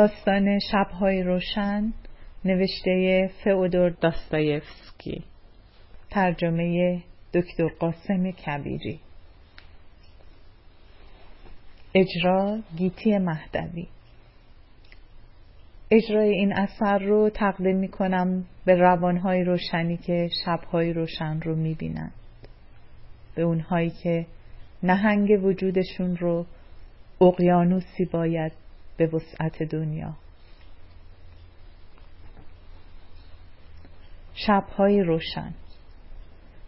داستان شبهای روشن نوشته فئودور داستایفسکی. ترجمه دکتر قاسم کبیری. اجرا گیتی مهدوی. اجرای این اثر رو تقدیم می کنم به روانهای روشنی که شبهای روشن رو می بینند. به اونهایی که نهنگ وجودشون رو اقیانوسی باید به وسعت دنیا. شبهای روشن.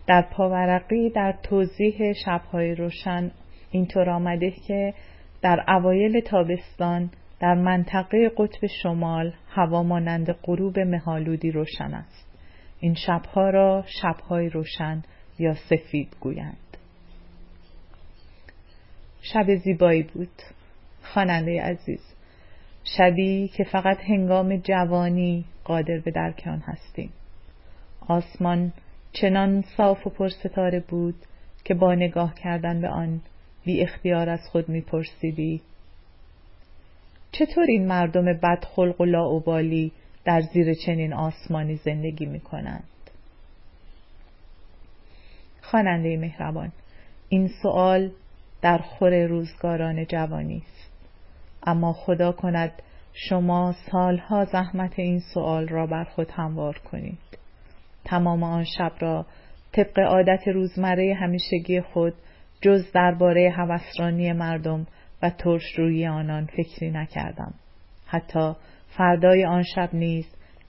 در پاورقی در توضیح شبهای روشن اینطور آمده که در اوایل تابستان در منطقه قطب شمال هوا مانند غروب مهالودی روشن است. این شبها را شبهای روشن یا سفید گویند. شب زیبایی بود. خواننده عزیز شبی که فقط هنگام جوانی قادر به درک آن هستیم آسمان چنان صاف و پرستاره بود که با نگاه کردن به آن بی اختیار از خود میپرسیدی چطور این مردم بدخلق و لاعبالی در زیر چنین آسمانی زندگی می کنند؟ خواننده مهربان این سوال در خور روزگاران جوانی است اما خدا کند شما سالها زحمت این سوال را بر خود هموار کنید. تمام آن شب را طبق عادت روزمره همیشگی خود جز درباره هوسرانی مردم و ترش روی آنان فکری نکردم. حتی فردای آن شب نیز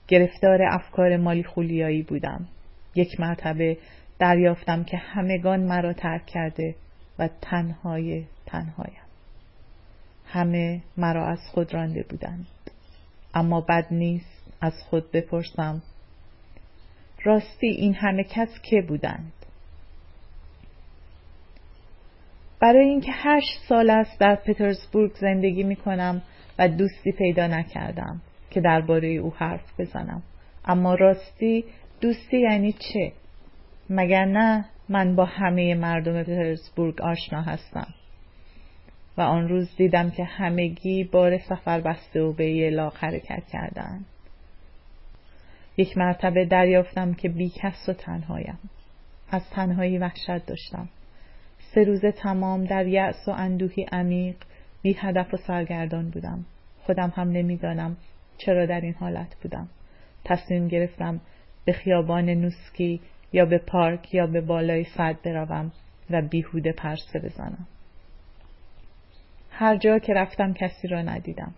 گرفتار افکار مالی خولیایی بودم. یک مرتبه دریافتم که همگان مرا ترک کرده و تنهای تنهایم. همه مرا از خود رانده بودند. اما بد نیست از خود بپرسم راستی این همه کس که بودند؟ برای اینکه هشت سال است در پترزبورگ زندگی می کنم و دوستی پیدا نکردم که درباره او حرف بزنم. اما راستی دوستی یعنی چه؟ مگر نه من با همه مردم پترزبورگ آشنا هستم؟ و آن روز دیدم که همگی بار سفر بسته و به یلاق حرکت کردند یک مرتبه دریافتم که بی کس و تنهایم. از تنهایی وحشت داشتم. سه روز تمام در یأس و اندوهی عمیق بی هدف و سرگردان بودم. خودم هم نمی‌دانم چرا در این حالت بودم. تصمیم گرفتم به خیابان نوسکی یا به پارک یا به بالای صد بروم و بیهوده پرسه بزنم. هر جا که رفتم کسی را ندیدم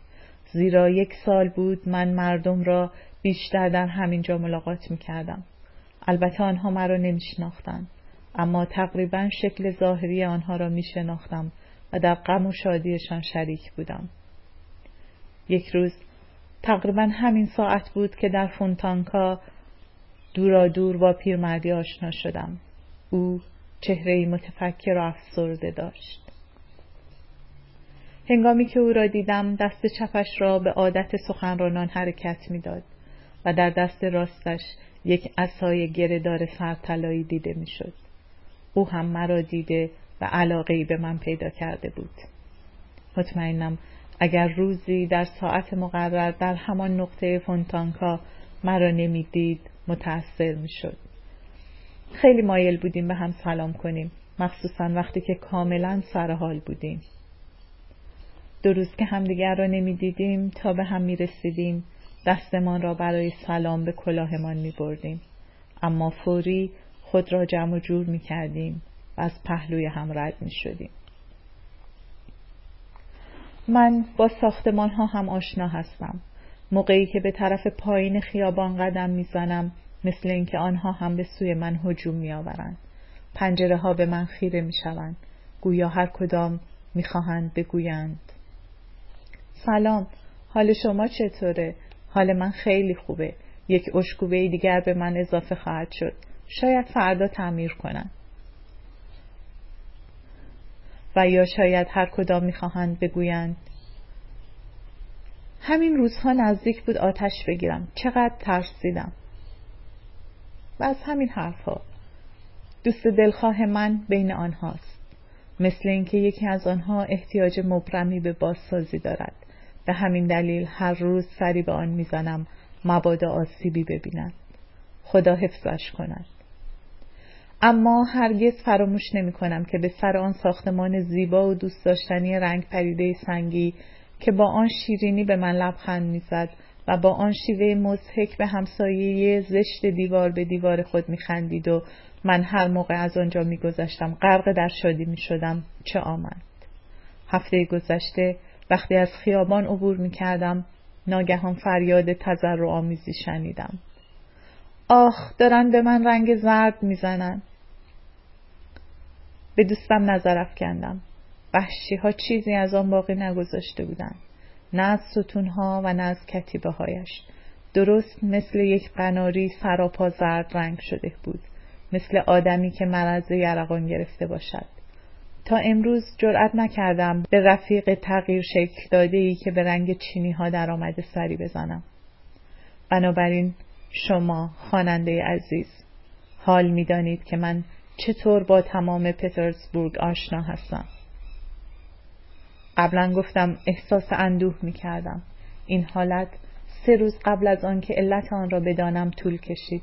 زیرا یک سال بود من مردم را بیشتر در همین جا ملاقات می کردم. البته آنها مرا نمی شناختن. اما تقریبا شکل ظاهری آنها را می شناختم و در غم و شادیشان شریک بودم. یک روز تقریبا همین ساعت بود که در فونتانکا دورا دور با پیرمردی آشنا شدم. او چهره متفکر و افسرده داشت. هنگامی که او را دیدم دست چپش را به عادت سخنرانان حرکت می‌داد و در دست راستش یک عصای گردار سرطلایی دیده می‌شد. او هم مرا دیده و علاقه به من پیدا کرده بود. مطمئنم اگر روزی در ساعت مقرر در همان نقطه فونتانکا مرا نمی‌دید متأثر می‌شد. خیلی مایل بودیم به هم سلام کنیم مخصوصا وقتی که کاملا سرحال بودیم. دو روز که همدیگر را نمی‌دیدیم تا به هم می رسیدیم دستمان را برای سلام به کلاهمان می بردیم. اما فوری خود را جمع و جور می کردیم و از پهلوی هم رد می شدیم. من با ساختمان ها هم آشنا هستم. موقعی که به طرف پایین خیابان قدم می‌زنم مثل اینکه آنها هم به سوی من هجوم می آورند. پنجره ها به من خیره می شوند. گویا هر کدام می‌خواهند بگویند سلام. حال شما چطوره؟ حال من خیلی خوبه. یک اشکوبه دیگر به من اضافه خواهد شد. شاید فردا تعمیر کنم. و یا شاید هر کدام می‌خواهند بگویند. همین روزها نزدیک بود آتش بگیرم. چقدر ترسیدم. و از همین حرفها. دوست دلخواه من بین آنهاست. مثل اینکه یکی از آنها احتیاج مبرمی به بازسازی دارد. به همین دلیل هر روز سری به آن می‌زنم مبادا آسیبی ببیند خدا حفظش کند. اما هرگز فراموش نمی کنم که به سر آن ساختمان زیبا و دوست داشتنی رنگ پریده سنگی که با آن شیرینی به من لبخند می‌زد و با آن شیوه مزهک به همسایه زشت دیوار به دیوار خود میخندید و من هر موقع از آنجا میگذشتم غرق در شادی می‌شدم چه آمد. هفته گذشته وقتی از خیابان عبور می‌کردم ناگهان فریاد تذر آمیزی شنیدم. آخ دارن به من رنگ زرد می‌زنن. به دوستم نظر افکندم. وحشی ها چیزی از آن باقی نگذاشته بودند نه از ستونها و نه از کتیبه هایش درست مثل یک قناری سراپا زرد رنگ شده بود. مثل آدمی که مرض یرقان گرفته باشد. تا امروز جرأت نکردم به رفیق تغییر شکل داده ای که به رنگ چینی ها در آمده سری بزنم بنابراین شما خواننده عزیز حال می‌دانید که من چطور با تمام پترزبورگ آشنا هستم قبلا گفتم احساس اندوه می کردم. این حالت سه روز قبل از آنکه علت آن را بدانم طول کشید.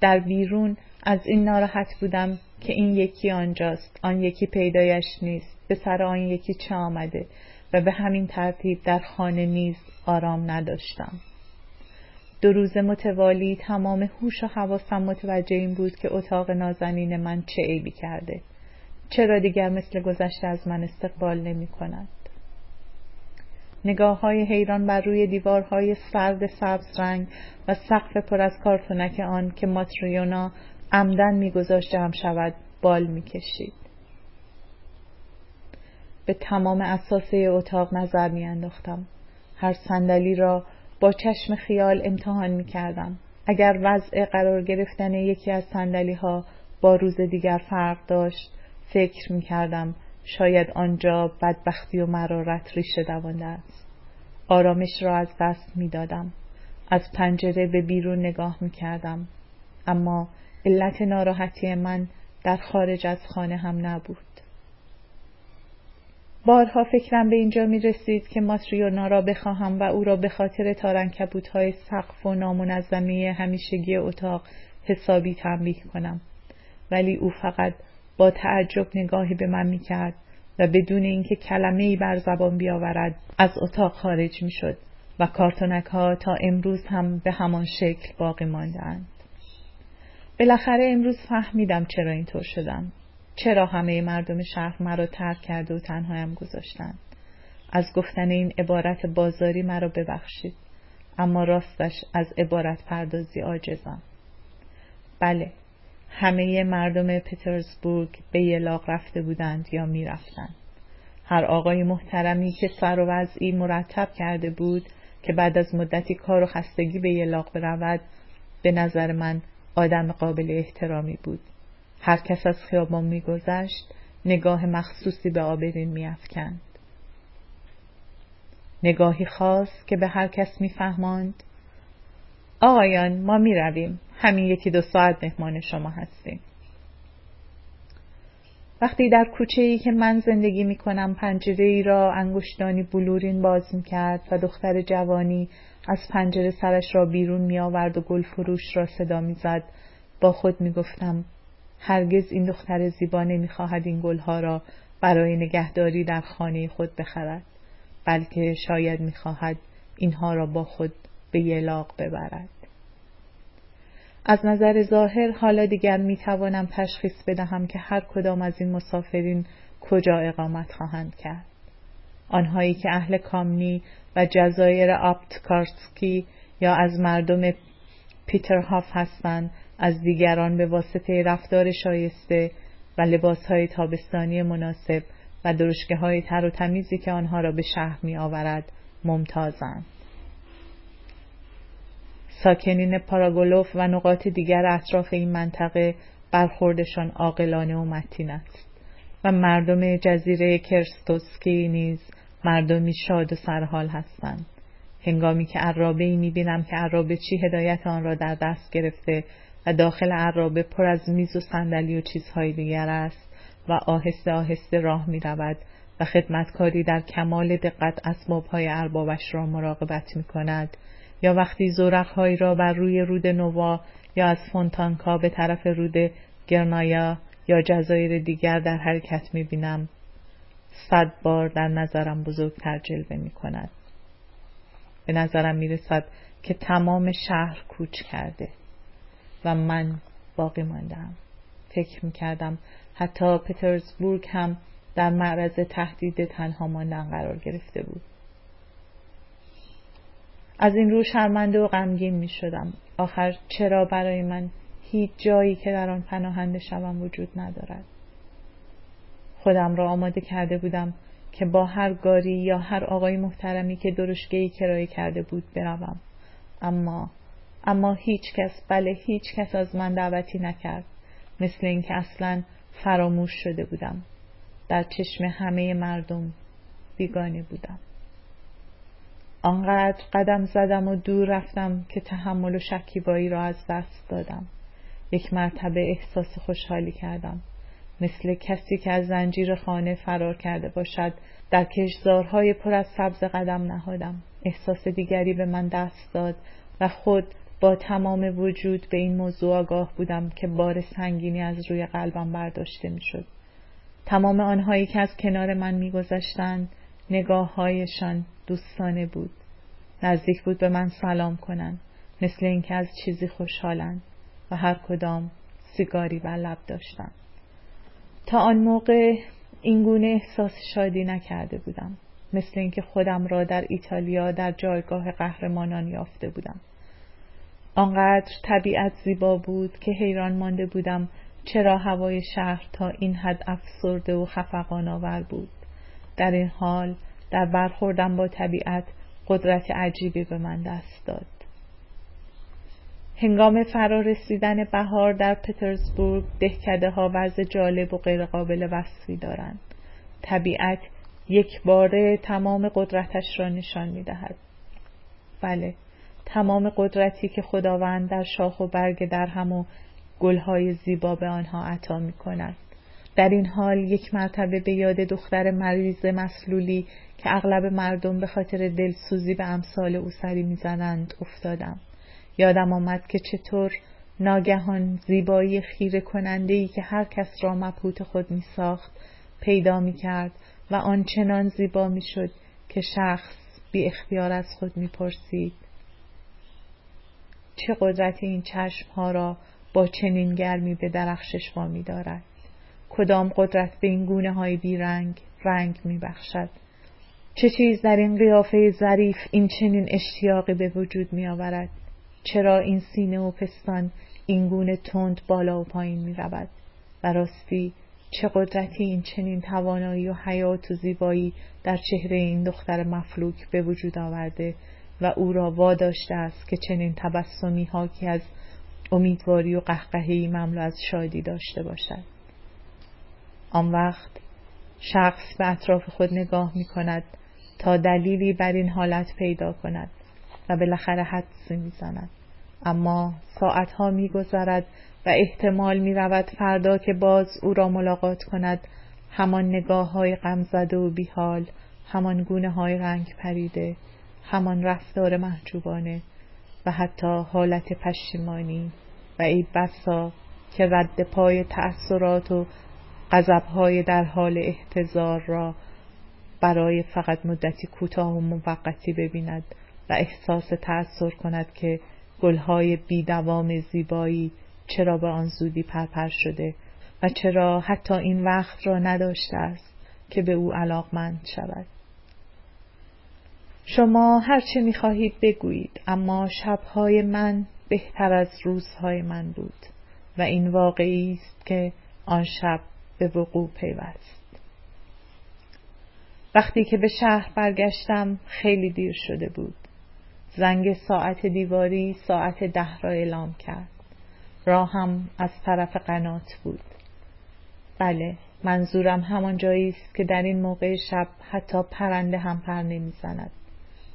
در بیرون از این ناراحت بودم که این یکی آنجاست. آن یکی پیدایش نیست. به سر آن یکی چه آمده و به همین ترتیب در خانه نیز آرام نداشتم. دو روز متوالی تمام هوش و حواسم متوجه این بود که اتاق نازنین من چه عیبی کرده. چرا دیگر مثل گذشته از من استقبال نمی کند؟ نگاه های حیران بر روی دیوارهای سرد سبز رنگ و سقف پر از کارتونک آن که ماتریونا عمدن میگذاشت جمع شود بال می‌کشید. به تمام اساسه اتاق نظر میانداختم. هر صندلی را با چشم خیال امتحان می‌کردم. اگر وضع قرار گرفتن یکی از صندلی ها با روز دیگر فرق داشت فکر می‌کردم شاید آنجا بدبختی و مرارت ریشه دوانده است. آرامش را از دست می‌دادم. از پنجره به بیرون نگاه می‌کردم. اما علت ناراحتی من در خارج از خانه هم نبود بارها فکرم به اینجا می رسید که ماتریونا را بخواهم و او را به خاطر تارنکبوت های سقف و نامنظمی همیشگی اتاق حسابی تنبیه کنم ولی او فقط با تعجب نگاهی به من می کرد و بدون اینکه کلمه ای بر زبان بیاورد از اتاق خارج می شد و کارتونک ها تا امروز هم به همان شکل باقی ماندهاند. بالاخره امروز فهمیدم چرا اینطور شدم. چرا همه مردم شهر مرا ترک کرده و تنهایم گذاشتند. از گفتن این عبارت بازاری مرا ببخشید. اما راستش از عبارت پردازی آجزم. بله همه مردم پترزبورگ به یلاق رفته بودند یا می رفتند. هر آقای محترمی که سر و وضعی مرتب کرده بود که بعد از مدتی کار و خستگی به یلاق برود به نظر من آدم قابل احترامی بود. هر کس از خیابان میگذشت نگاه مخصوصی به آبرین میافکند. نگاهی خاص که به هر کس میفهماند آقایان ما می رویم همین یکی دو ساعت مهمان شما هستیم. وقتی در کوچه ای که من زندگی می کنم پنجره ای را انگشتانی بلورین باز می کرد و دختر جوانی از پنجره سرش را بیرون می آورد و گل فروش را صدا می زد با خود می گفتم هرگز این دختر زیبا نمی خواهد این گلها را برای نگهداری در خانه خود بخرد بلکه شاید می خواهد اینها را با خود به یلاق ببرد از نظر ظاهر حالا دیگر می توانم تشخیص بدهم که هر کدام از این مسافرین کجا اقامت خواهند کرد. آنهایی که اهل کامنی و جزایر آپتکارسکی یا از مردم پیترهاف هستند از دیگران به واسطه رفتار شایسته و لباسهای تابستانی مناسب و درشگه های تر و تمیزی که آنها را به شهر می آورد ممتازند. ساکنین پاراگولوف و نقاط دیگر اطراف این منطقه برخوردشان عاقلانه و متین است و مردم جزیره کرستوسکی نیز مردمی شاد و سرحال هستند. هنگامی که عرابه ای می‌بینم که عرابه چی هدایت آن را در دست گرفته و داخل عرابه پر از میز و صندلی و چیزهای دیگر است و آهسته آهسته راه می رود و خدمتکاری در کمال دقت اسبابهای اربابش را مراقبت می کند یا وقتی زورقهایی را بر روی رود نوا یا از فونتانکا به طرف رود گرنایا یا جزایر دیگر در حرکت می بینم صد بار در نظرم بزرگتر جلوه می کند. به نظرم می رسد که تمام شهر کوچ کرده و من باقی ماندم. فکر می کردم حتی پترزبورگ هم در معرض تهدید تنها ماندن قرار گرفته بود. از این رو شرمنده و غمگین می شدم. آخر چرا برای من هیچ جایی که در آن پناهنده شوم وجود ندارد. خودم را آماده کرده بودم که با هر گاری یا هر آقای محترمی که درشگهی کرایه کرده بود بروم. اما اما هیچ کس بله هیچ کس از من دعوتی نکرد. مثل اینکه اصلا فراموش شده بودم. در چشم همه مردم بیگانه بودم. آنقدر قدم زدم و دور رفتم که تحمل و شکیبایی را از دست دادم. یک مرتبه احساس خوشحالی کردم. مثل کسی که از زنجیر خانه فرار کرده باشد در کشزارهای پر از سبز قدم نهادم. احساس دیگری به من دست داد و خود با تمام وجود به این موضوع آگاه بودم که بار سنگینی از روی قلبم برداشته می‌شد. تمام آنهایی که از کنار من میگذشتند نگاههایشان دوستانه بود نزدیک بود به من سلام کنند مثل اینکه از چیزی خوشحالند و هر کدام سیگاری بر لب داشتند تا آن موقع این گونه احساس شادی نکرده بودم. مثل اینکه خودم را در ایتالیا در جایگاه قهرمانان یافته بودم. آنقدر طبیعت زیبا بود که حیران مانده بودم چرا هوای شهر تا این حد افسرده و خفقان آور بود. در این حال در برخوردم با طبیعت قدرت عجیبی به من دست داد. هنگام فرار رسیدن بهار در پترزبورگ دهکده ها وضع جالب و غیرقابل وصفی دارند طبیعت یک باره تمام قدرتش را نشان می دهد. بله تمام قدرتی که خداوند در شاخ و برگ در هم و گلهای زیبا به آنها عطا می کند. در این حال یک مرتبه به یاد دختر مریض مسلولی که اغلب مردم به خاطر دلسوزی به امثال او سری می‌زنند افتادم. یادم آمد که چطور ناگهان زیبایی خیره کننده ای که هر کس را مبهوت خود می ساخت پیدا می کرد و آنچنان زیبا می شد که شخص بی اختیار از خود می پرسید. چه قدرت این چشم ها را با چنین گرمی به درخشش وامی دارد کدام قدرت به این گونه های بیرنگ رنگ می بخشد چه چیز در این قیافه ظریف این چنین اشتیاقی به وجود می آورد چرا این سینه و پستان این گونه تند بالا و پایین می رود و راستی چه قدرتی این چنین توانایی و حیات و زیبایی در چهره این دختر مفلوک به وجود آورده و او را واداشته است که چنین تبسمی ها که از امیدواری و قهقهی مملو از شادی داشته باشد آن وقت شخص به اطراف خود نگاه می کند تا دلیلی بر این حالت پیدا کند و بالاخره حدسی می زند. اما ساعتها می گذرد و احتمال می رود فردا که باز او را ملاقات کند. همان نگاه های غمزده و بیحال همان گونه های رنگ پریده همان رفتار محجوبانه و حتی حالت پشیمانی و ای بسا که رد پای تأثیرات و غضبهای در حال احتضار را برای فقط مدتی کوتاه و موقتی ببیند و احساس تأثیر کند که گلهای بیدوام زیبایی چرا به آن زودی پرپر شده و چرا حتی این وقت را نداشته است که به او علاقمند شود. شما هرچه می‌خواهید بگویید اما شبهای من بهتر از روزهای من بود و این واقعی است که آن شب به وقوع پیوست. وقتی که به شهر برگشتم خیلی دیر شده بود. زنگ ساعت دیواری ساعت ده را اعلام کرد. راهم از طرف قنات بود. بله منظورم همان جایی است که در این موقع شب حتی پرنده هم پر نمی‌زند.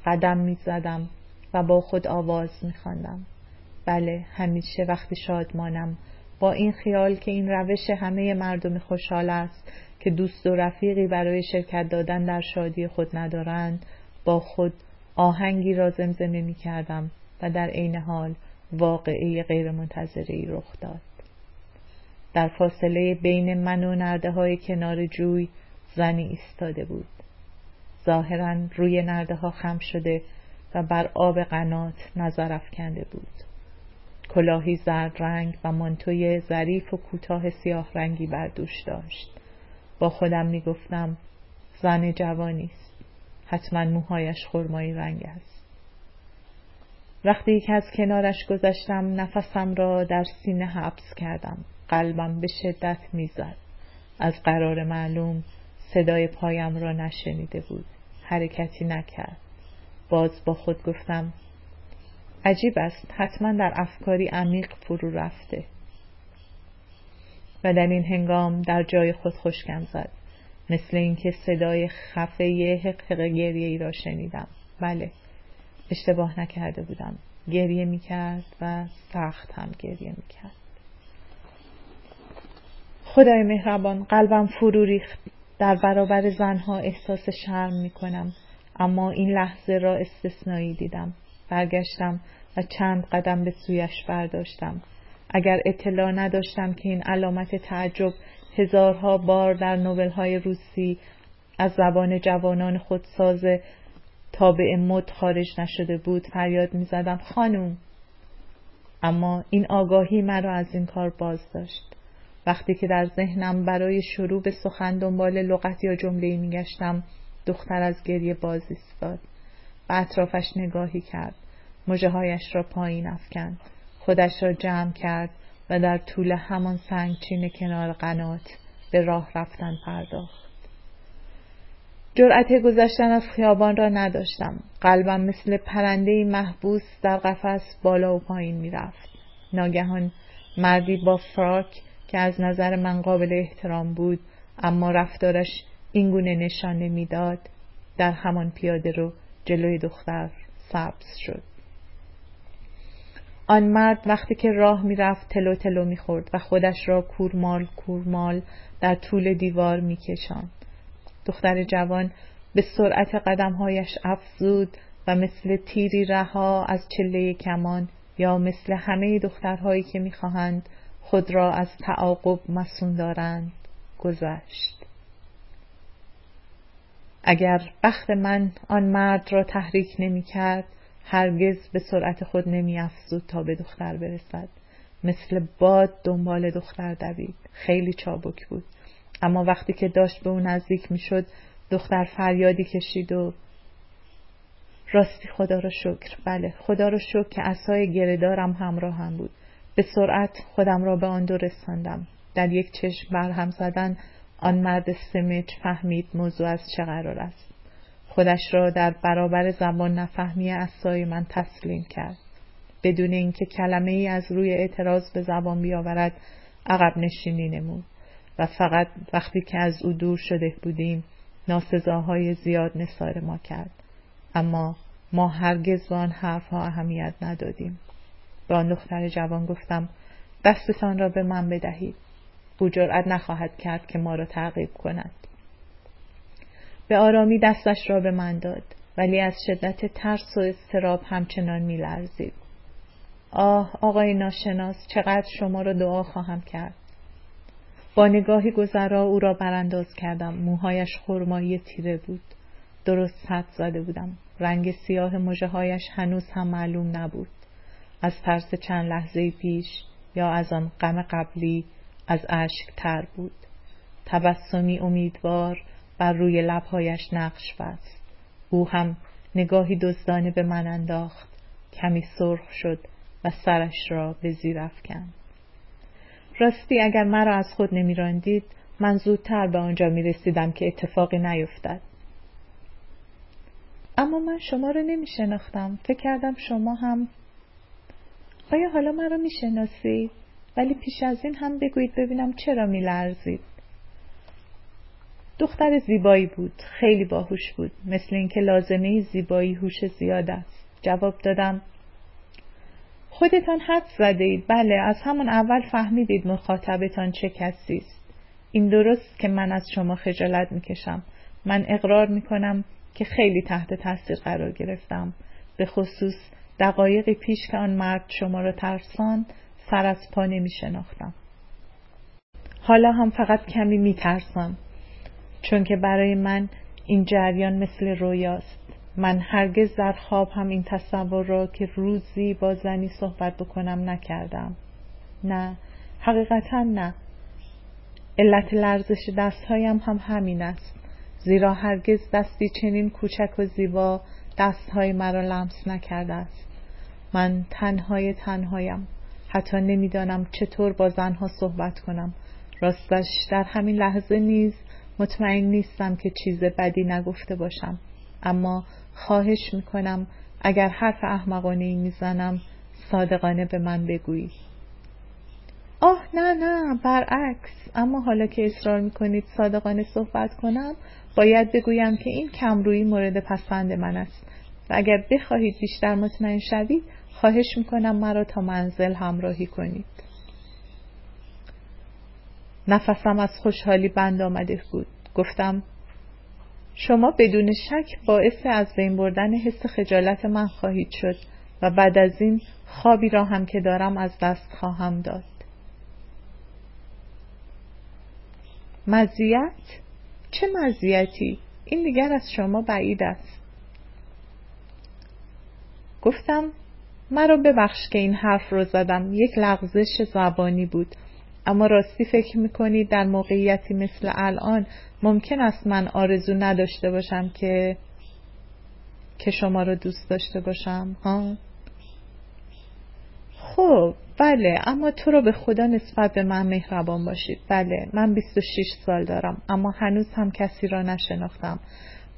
قدم می‌زدم و با خود آواز میخواندم. بله همیشه وقتی شادمانم. با این خیال که این روش همه مردم خوشحال است که دوست و رفیقی برای شرکت دادن در شادی خود ندارند با خود آهنگی را زمزمه می کردم و در عین حال واقعه غیرمنتظری رخ داد. در فاصله بین من و نرده های کنار جوی زنی ایستاده بود. ظاهرا روی نرده ها خم شده و بر آب قنات نظر افکنده بود. کلاهی زرد رنگ و مانتوی ظریف و کوتاه سیاه رنگی بر دوش داشت. با خودم می گفتم زن جوانی است. حتما موهایش خرمایی رنگ است. وقتی که از کنارش گذشتم نفسم را در سینه حبس کردم. قلبم به شدت می‌زد. از قرار معلوم صدای پایم را نشنیده بود. حرکتی نکرد. باز با خود گفتم عجیب است حتما در افکاری عمیق فرو رفته و در این هنگام در جای خود خشکم زد مثل اینکه صدای خفه حق گریه ای را شنیدم. بله اشتباه نکرده بودم. گریه می‌کرد و سخت هم گریه می‌کرد. خدای مهربان قلبم فرو ریخت. در برابر زنها احساس شرم می‌کنم. اما این لحظه را استثنایی دیدم. برگشتم و چند قدم به سویش برداشتم. اگر اطلاع نداشتم که این علامت تعجب هزارها بار در نوبل های روسی از زبان جوانان خودساز تابع مد خارج نشده بود فریاد می‌زدم خانوم اما این آگاهی مرا از این کار باز داشت وقتی که در ذهنم برای شروع به سخن دنبال لغت یا جمله میگشتم دختر از گریه باز ایستاد و اطرافش نگاهی کرد. مجه هایش را پایین افکند. خودش را جمع کرد. و در طول همان سنگچین کنار قنات به راه رفتن پرداخت. جرأت گذشتن از خیابان را نداشتم. قلبم مثل پرنده محبوس در قفس بالا و پایین می‌رفت. ناگهان مردی با فراک که از نظر من قابل احترام بود اما رفتارش اینگونه نشان نمی‌داد در همان پیاده رو جلوی دختر سبز شد. آن مرد وقتی که راه می‌رفت تلو تلو می‌خورد و خودش را کورمال کورمال در طول دیوار میکشاند. دختر جوان به سرعت قدمهایش افزود و مثل تیری رها از چله کمان یا مثل همه دخترهایی که می‌خواهند خود را از تعاقب مسون دارند گذشت. اگر بخت من آن مرد را تحریک نمی کرد هرگز به سرعت خود نمی تا به دختر برسد. مثل باد دنبال دختر دوید. خیلی چابک بود. اما وقتی که داشت به او نزدیک می شد دختر فریادی کشید و راستی خدا را شکر. بله خدا را شکر که اصای گردارم همراه هم بود. به سرعت خودم را به آن دو رساندم. در یک چشم برهم زدن آن مرد سمج فهمید موضوع از چه قرار است. خودش را در برابر زبان نفهمی اسای من تسلیم کرد. بدون اینکه کلمه ای از روی اعتراض به زبان بیاورد عقب نشینی نمود و فقط وقتی که از او دور شده بودیم ناسزاهای زیاد نثار ما کرد. اما ما هرگز به آن حرفها اهمیت ندادیم. به آن دختر جوان گفتم دستتان را به من بدهید. او جرأت نخواهد کرد که ما را تعقیب کند. به آرامی دستش را به من داد ولی از شدت ترس و استراب همچنان میلرزید. آه آقای ناشناس چقدر شما را دعا خواهم کرد. با نگاهی گذرا او را برانداز کردم. موهایش خرمایی تیره بود. درست حد زده بودم. رنگ سیاه مجه هایش هنوز هم معلوم نبود. از ترس چند لحظه پیش یا از آن غم قبلی از اشک تر بود. تبسمی امیدوار بر روی لبهایش نقش بست. او هم نگاهی دزدانه به من انداخت. کمی سرخ شد و سرش را به زیر افکند. راستی اگر مرا از خود نمیراندید من زودتر به آنجا می رسیدم که اتفاقی نیفتد. اما من شما را نمی شناختم فکر کردم شما هم. آیا حالا مرا می شناسید؟ ولی پیش از این هم بگویید ببینم چرا می لرزید دختر زیبایی بود خیلی باهوش بود. مثل اینکه لازمه زیبایی هوش زیاد است. جواب دادم خودتان حد زده اید بله از همون اول فهمیدید مخاطبتان چه کسی است. این درست که من از شما خجالت می‌کشم. من اقرار می‌کنم که خیلی تحت تاثیر قرار گرفتم. به خصوص دقایقی پیش که آن مرد شما را ترسان سر از پا نمی شناختم. حالا هم فقط کمی می ترسم چون که برای من این جریان مثل رویاست. من هرگز در خواب هم این تصور را که روزی با زنی صحبت بکنم نکردم. نه حقیقتا نه. علت لرزش دستهایم هم همین است. زیرا هرگز دستی چنین کوچک و زیبا دستهای مرا لمس نکرده است. من تنهای تنهایم. حتی نمی‌دانم چطور با زنها صحبت کنم. راستش در همین لحظه نیز مطمئن نیستم که چیز بدی نگفته باشم. اما خواهش می‌کنم اگر حرف احمقانه ای می‌زنم صادقانه به من بگویی. آه نه نه برعکس. اما حالا که اصرار می‌کنید صادقانه صحبت کنم باید بگویم که این کمرویی مورد پسند من است. و اگر بخواهید بیشتر مطمئن شوید خواهش می‌کنم مرا تا منزل همراهی کنید. نفسم از خوشحالی بند آمده بود. گفتم شما بدون شک باعث از بین بردن حس خجالت من خواهید شد و بعد از این خوابی را هم که دارم از دست خواهم داد. مزیت؟ چه مزیتی؟ این دیگر از شما بعید است. گفتم مرا ببخش که این حرف رو زدم. یک لغزش زبانی بود. اما راستی فکر می‌کنید در موقعیتی مثل الان ممکن است من آرزو نداشته باشم که که شما رو دوست داشته باشم ها؟ خب بله اما تو رو به خدا نسبت به من مهربان باشید. بله من 26 سال دارم اما هنوز هم کسی را نشناختم.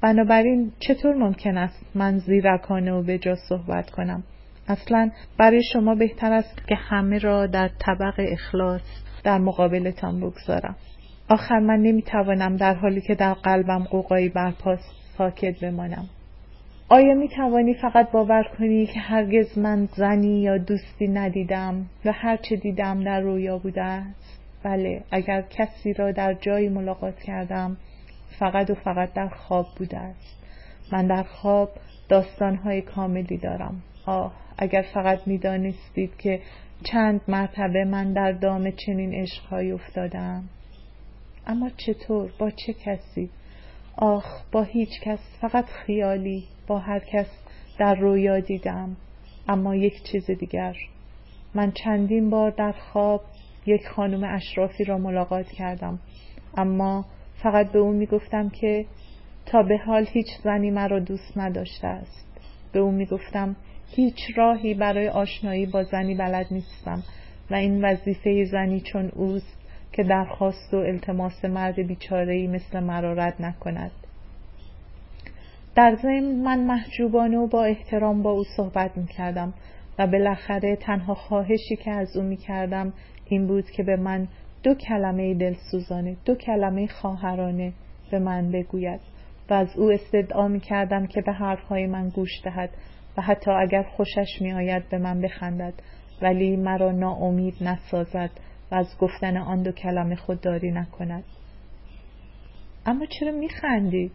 بنابراین چطور ممکن است من زیرکانه و به جا صحبت کنم؟ اصلا برای شما بهتر است که همه را در طبق اخلاص در مقابلتان بگذارم. آخر من نمی‌توانم در حالی که در قلبم قوقایی برپاست ساکت بمانم. آیا می توانی فقط باور کنی که هرگز من زنی یا دوستی ندیدم و هرچه دیدم در رویا بوده است؟ بله اگر کسی را در جایی ملاقات کردم فقط و فقط در خواب بوده است. من در خواب داستانهای کاملی دارم. آه اگر فقط می‌دانستید که چند مرتبه من در دام چنین عشقهایی افتادم. اما چطور؟ با چه کسی؟ آخ با هیچ کس فقط خیالی با هر کس در رویا دیدم. اما یک چیز دیگر. من چندین بار در خواب یک خانم اشرافی را ملاقات کردم. اما فقط به او می‌گفتم که تا به حال هیچ زنی مرا دوست نداشته است. به او می‌گفتم هیچ راهی برای آشنایی با زنی بلد نیستم و این وظیفه زنی چون اوست که درخواست و التماس مرد بیچارهی مثل مرا رد نکند. در ضمن من محجوبانه و با احترام با او صحبت می کردم و بالاخره تنها خواهشی که از او می کردم این بود که به من دو کلمه دلسوزانه دو کلمه خواهرانه به من بگوید و از او استدعا می کردم که به حرفهای من گوش دهد و حتی اگر خوشش می آید به من بخندد ولی مرا ناامید نسازد و از گفتن آن دو کلمه خودداری نکند. اما چرا می خندید؟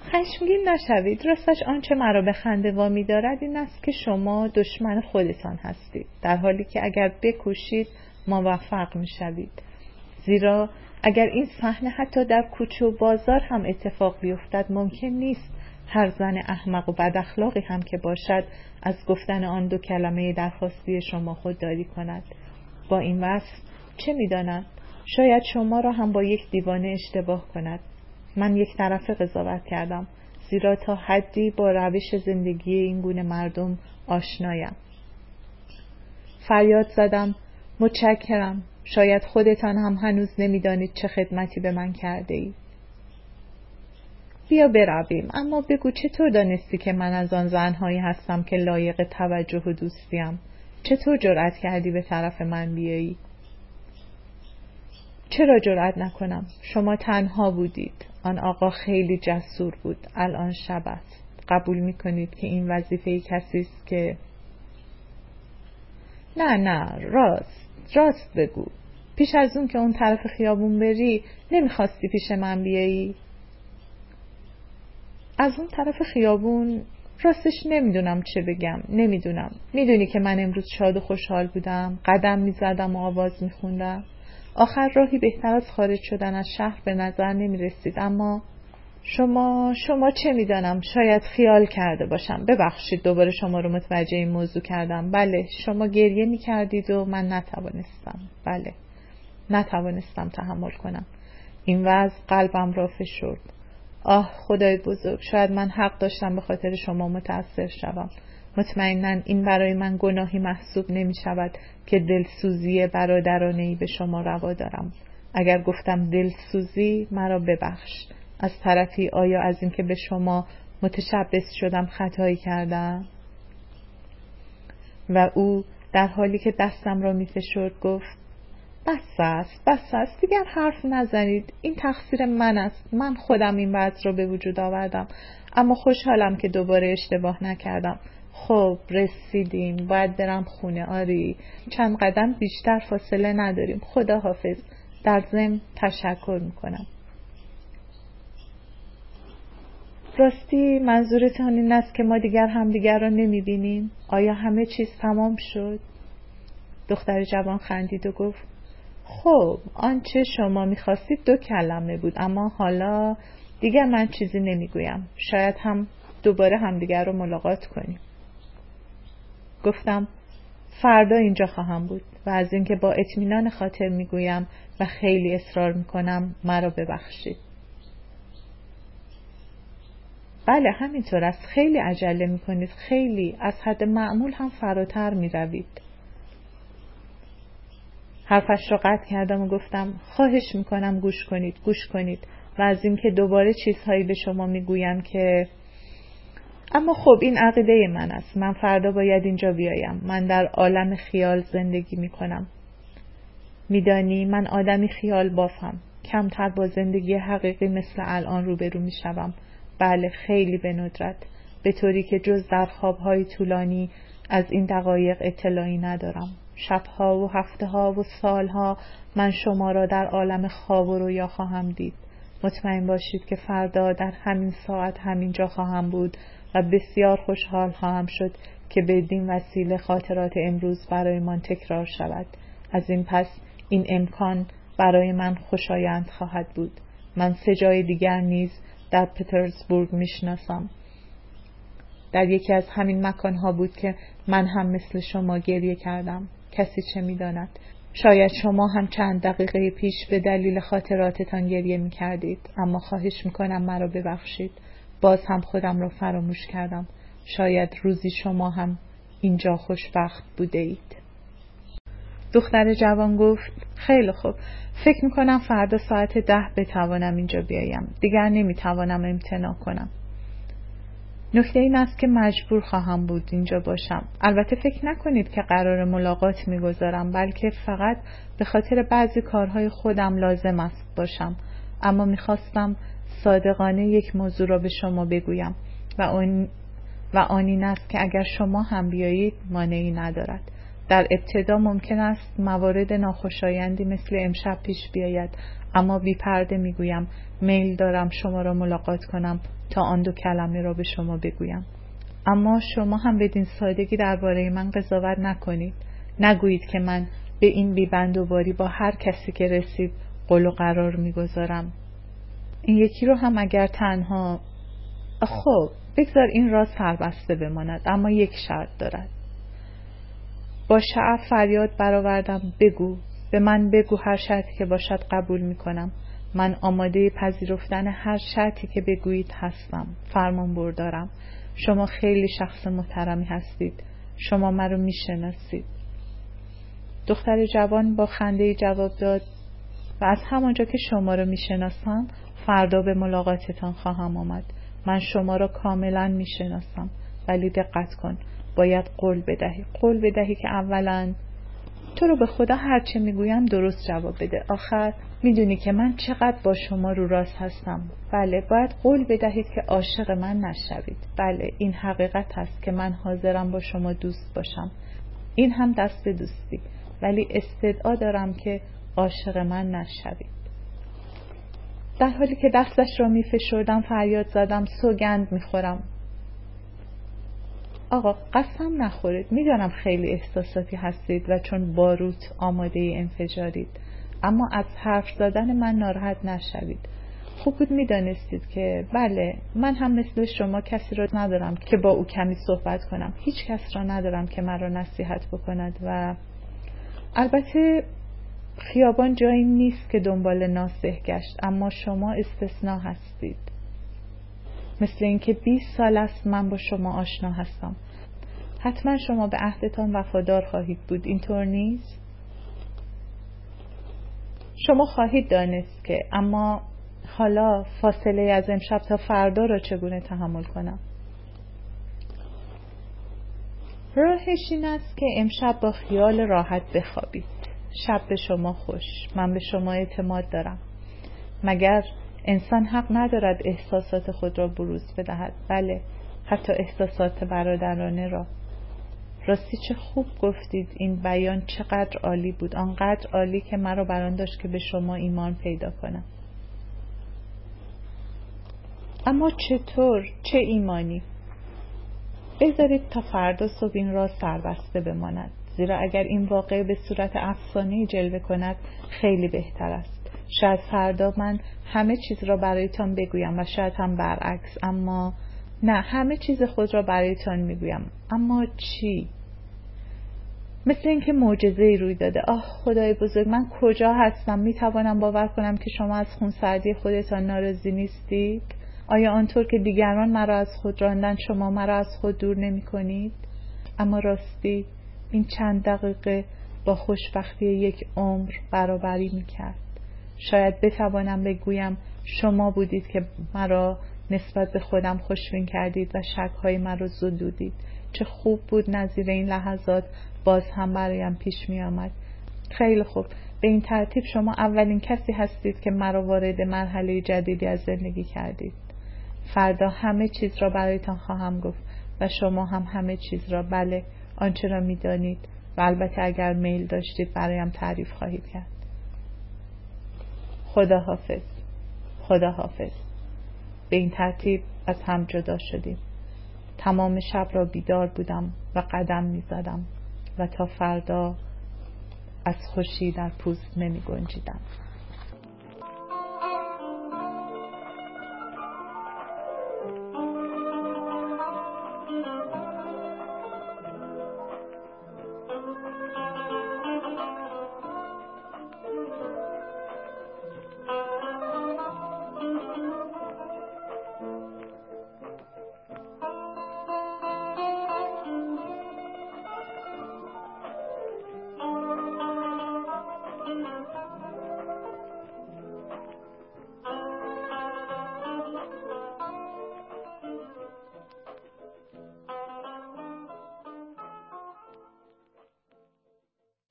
خشمگین نشوید. راستش آنچه مرا به خنده وامی دارد این است که شما دشمن خودتان هستید در حالی که اگر بکوشید موفق می شوید زیرا اگر این صحنه حتی در کوچه و بازار هم اتفاق بیفتد ممکن نیست هر زن احمق و بد اخلاقی هم که باشد از گفتن آن دو کلمه درخواستی شما خودداری کند. با این وصف چه می‌داند شاید شما را هم با یک دیوانه اشتباه کند. من یک طرف قضاوت کردم زیرا تا حدی با روش زندگی این گونه مردم آشنایم. فریاد زدم متشکرم. شاید خودتان هم هنوز نمی‌دانید چه خدمتی به من کرده اید. بیا برویم. اما بگو چطور دانستی که من از آن زنهایی هستم که لایق توجه و دوستیم؟ چطور جرأت کردی به طرف من بیایی؟ چرا جرأت نکنم؟ شما تنها بودید. آن آقا خیلی جسور بود. الان شب است. قبول می کنید که این وظیفه کسی است که نه نه راست. راست بگو. پیش از اون که اون طرف خیابون بری نمی‌خواستی پیش من بیایی؟ از اون طرف خیابون راستش نمی‌دونم چه بگم نمی‌دونم. می‌دونی که من امروز شاد و خوشحال بودم قدم می‌زدم و آواز میخوندم. آخر راهی بهتر از خارج شدن از شهر به نظر نمی‌رسید اما شما شما چه می‌دانم؟ شاید خیال کرده باشم. ببخشید دوباره شما رو متوجه این موضوع کردم. بله شما گریه می‌کردید و من نتوانستم. بله نتوانستم تحمل کنم. این وضع قلبم را فشرد. آه خدای بزرگ شاید من حق داشتم به خاطر شما متأثر شوم. مطمئنا این برای من گناهی محسوب نمی شود که دلسوزی برادرانه ای به شما روا دارم. اگر گفتم دلسوزی مرا ببخش. از طرفی آیا از اینکه به شما متشبس شدم خطایی کردم؟ و او در حالی که دستم را می فشرد گفت بس است بس است. دیگر حرف نزنید. این تقصیر من است. من خودم این وضع را به وجود آوردم. اما خوشحالم که دوباره اشتباه نکردم. خب رسیدیم. باید برم خونه آری. چند قدم بیشتر فاصله نداریم. خدا حافظ در ضمن تشکر می‌کنم. راستی منظورتان این است که ما دیگر همدیگر را نمی‌بینیم؟ آیا همه چیز تمام شد؟ دختر جوان خندید و گفت خب آنچه شما می‌خواستید دو کلمه بود اما حالا دیگر من چیزی نمی‌گویم. شاید هم دوباره همدیگر رو ملاقات کنیم. گفتم فردا اینجا خواهم بود و از اینکه با اطمینان خاطر می‌گویم و خیلی اصرار می‌کنم مرا ببخشید. بله همینطور است. خیلی عجله می‌کنید. خیلی. از حد معمول هم فراتر می‌روید. حرفش را قطع کردم و گفتم خواهش می‌کنم گوش کنید گوش کنید. و از اینکه دوباره چیزهایی به شما می‌گویم که اما خب این عقیده من است. من فردا باید اینجا بیایم. من در عالم خیال زندگی می‌کنم. میدانی من آدمی خیال بافم. کمتر با زندگی حقیقی مثل الان روبرو می‌شوم. بله خیلی به ندرت. به طوری که جز در خوابهای طولانی از این دقایق اطلاعی ندارم. شبها و هفته ها و سالها من شما را در عالم خواب و رویا خواهم دید. مطمئن باشید که فردا در همین ساعت همینجا خواهم بود و بسیار خوشحال خواهم شد که بدین وسیله خاطرات امروز برایمان تکرار شود. از این پس این امکان برای من خوشایند خواهد بود. من سه جای دیگر نیز در پترزبورگ می‌شناسم. در یکی از همین مکانها بود که من هم مثل شما گریه کردم. کسی چه می‌داند. شاید شما هم چند دقیقه پیش به دلیل خاطراتتان گریه می کردید اما خواهش می کنم مرا ببخشید. باز هم خودم را فراموش کردم. شاید روزی شما هم اینجا خوشبخت بوده اید دختر جوان گفت خیلی خوب. فکر می کنم فردا ساعت ده بتوانم اینجا بیایم. دیگر نمی توانم امتناع کنم. نکته این است که مجبور خواهم بود اینجا باشم. البته فکر نکنید که قرار ملاقات می‌گذارم بلکه فقط به خاطر بعضی کارهای خودم لازم است باشم. اما می‌خواستم صادقانه یک موضوع را به شما بگویم و آن, و آن این است که اگر شما هم بیایید مانعی ندارد. در ابتدا ممکن است موارد ناخوشایندی مثل امشب پیش بیاید اما بی پرده می‌گویم. میل دارم شما را ملاقات کنم تا آن دو کلمه را به شما بگویم. اما شما هم بدین سادگی درباره من قضاوت نکنید. نگویید که من به این بیبند و باری با هر کسی که رسید قول و قرار می‌گذارم. این یکی رو هم اگر تنها خب بگذار این را سربسته بماند اما یک شرط دارد. با شعف فریاد برآوردم بگو به من بگو هر شرطی که باشد قبول می‌کنم. من آماده پذیرفتن هر شرطی که بگویید هستم. فرمان بردارم. شما خیلی شخص محترمی هستید. شما مرا می‌شناسید. دختر جوان با خنده جواب داد و از همانجا که شما را می‌شناسم فردا به ملاقاتتان خواهم آمد. من شما را کاملا می‌شناسم. ولی دقت کن باید قول بدهی. قول بدهی که اولا تو رو به خدا هرچه می‌گویم درست جواب بده. آخر می‌دونی که من چقدر با شما رو راست هستم. بله باید قول بدهید که عاشق من نشوید. بله این حقیقت هست که من حاضرم با شما دوست باشم. این هم دست دوستی. ولی استدعا دارم که عاشق من نشوید. در حالی که دستش را می فشردم فریاد زدم سوگند می خورم آقا قسم نخورید. می‌دانم خیلی احساساتی هستید و چون باروت آماده انفجارید. اما از حرف زدن من ناراحت نشوید. خوب بود می‌دانستید که بله من هم مثل شما کسی را ندارم که با او کمی صحبت کنم. هیچ کس را ندارم که مرا نصیحت بکند و البته خیابان جایی نیست که دنبال ناسه گشت اما شما استثنا هستید. مثل اینکه 20 سال است من با شما آشنا هستم. حتما شما به عهدتان وفادار خواهید بود. اینطور نیست؟ شما خواهید دانست که اما حالا فاصله از امشب تا فردا را چگونه تحمل کنم؟ راهش این است که امشب با خیال راحت بخوابید. شب به شما خوش. من به شما اعتماد دارم. مگر انسان حق ندارد احساسات خود را بروز بدهد. بله حتی احساسات برادرانه را. راستی چه خوب گفتید این بیان چقدر عالی بود. آنقدر عالی که مرا بران داشت که به شما ایمان پیدا کنم. اما چطور؟ چه ایمانی؟ بذارید تا فردا صبح این را سربسته بماند. زیرا اگر این واقع به صورت افسانه جلوه کند خیلی بهتر است. شاید فردا من همه چیز را برایتان بگویم و شاید هم برعکس اما نه همه چیز خود را برایتان می‌گویم. اما چی؟ مثل اینکه معجزه روی داده. آه خدای بزرگ من کجا هستم؟ می‌توانم باور کنم که شما از خونسردی خودتان ناراضی نیستید؟ آیا آنطور که دیگران مرا از خود راندن شما مرا از خود دور نمی کنید؟ اما راستی این چند دقیقه با خوشبختی یک عمر برابری می کرد. شاید بتوانم بگویم شما بودید که مرا نسبت به خودم خوشبین کردید و شکهای مرا زدودید. چه خوب بود نظیر این لحظات باز هم برایم پیش می آمد خیلی خوب. به این ترتیب شما اولین کسی هستید که مرا وارد مرحله جدیدی از زندگی کردید. فردا همه چیز را برایتان خواهم گفت و شما هم همه چیز را. بله آنچه را می‌دانید و البته اگر میل داشتید برایم تعریف خواهید کرد. خدا حافظ خدا حافظ به این ترتیب از هم جدا شدیم. تمام شب را بیدار بودم و قدم می زدم و تا فردا از خوشی در پوست نمی گنجیدم.